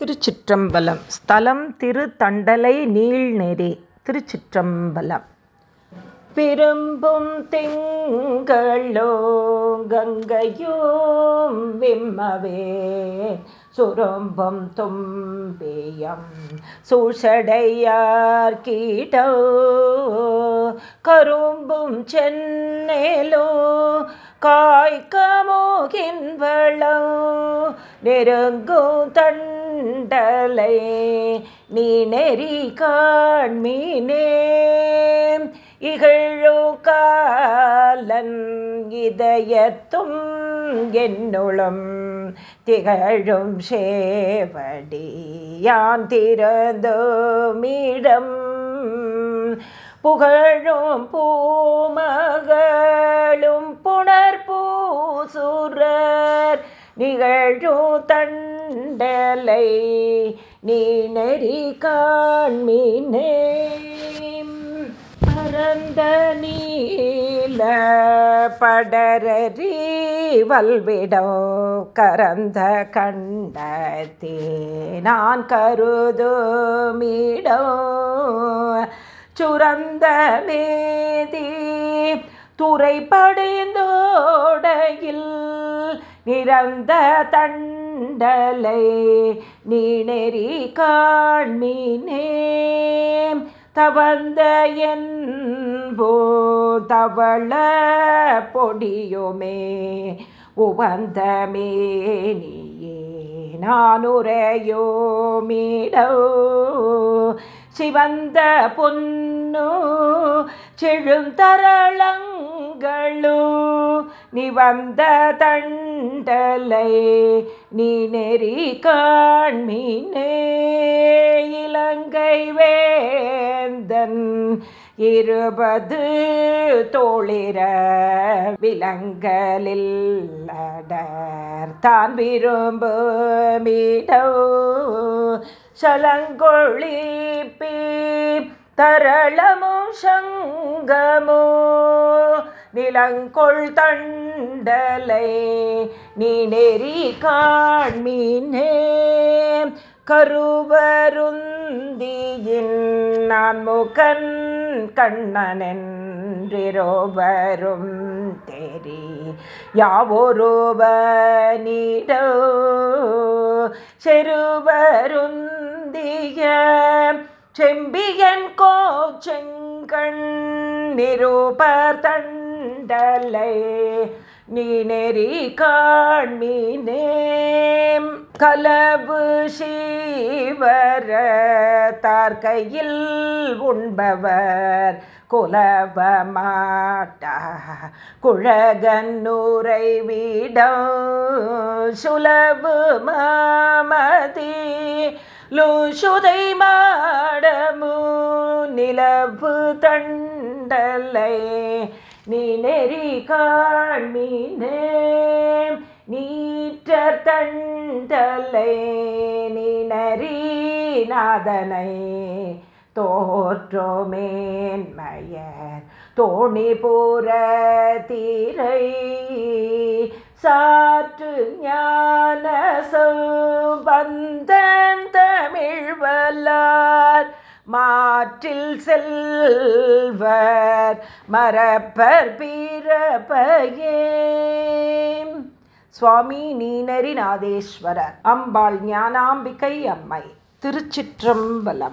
திருச்சிற்றம்பலம். ஸ்தலம் திருத்தண்டலை நீள்நெறி திருச்சிற்றம்பலம். விரும்பும் திங்களோ கங்கையும் விம்மவே. சுரம்பும் தும்பியம் சூஷடையார் கீட்டோ. கரும்பும் சென்னேலோ காய்கமோகின்வளம் நெருங்கும் தண்டலை நீ நெறி காண்மீனே இகழோ காலன் இதயத்தும் என்னுளம் திகழும் சேவடி யான் திறந்தோமிடம் புகழும் பூமகள் சுரர் நிகழும் தண்டலை நீ நெறி காண்மினே. பரந்த நீல படரறி வல்விடோ கரந்த கண்டத்தே நான் கருதுமிடோ சுரந்த வேதி துறைப்படைந்தோடையில் நிறந்த தண்டலை நீ நெறி காண்மினே தவந்த என்போ தவள பொடியுமே உவந்த மேனியே நானுரையோ மீடோ சிவந்த பொன்னு செழுந்தரளங் நிவந்த தண்டலை நீ நெறி காண்மீனே. இலங்கை வேந்தன் இருபது தோழிர விலங்கலில் அடர் தான் விரும்பு மீடோ சலங்கொழிப்பி தரளமோ சங்கமோ. நிலங்கொள் தண்டலை நீ நெறி காண்மீனே. கருவருந்தியின் நான் முகன் கண்ணனென்றிரோவரும் தெரி யாவொருவ நீடோ செருவருந்திய செம்பியன் கோச்செங்கண் நிரூபர் தன் கண்டலை நீ நெறி காண்மீனேம் கலபு சீவர தார்கையில் உண்பவர் குலவ மாட்டா குழகன்னூரை வீடம் சுலபு மாமதி. லூசுதை மாடமு நிலவு தண்டலை நீ நெறி காண்மீனே நீற்ற தண்டலை நீ நரி நாதனை. தோற்றோமேன்மயர் தோணி பூர தீரை சாற்று ஞான வந்தன் தமிழ்வல்லார் மா காற்றில் செல்வர் மரப்பர் பிறப்பையே. சுவாமி நீனரி நாதேஸ்வரர் அம்பாள் ஞானாம்பிகை அம்மை திருச்சிற்றம்பலம்.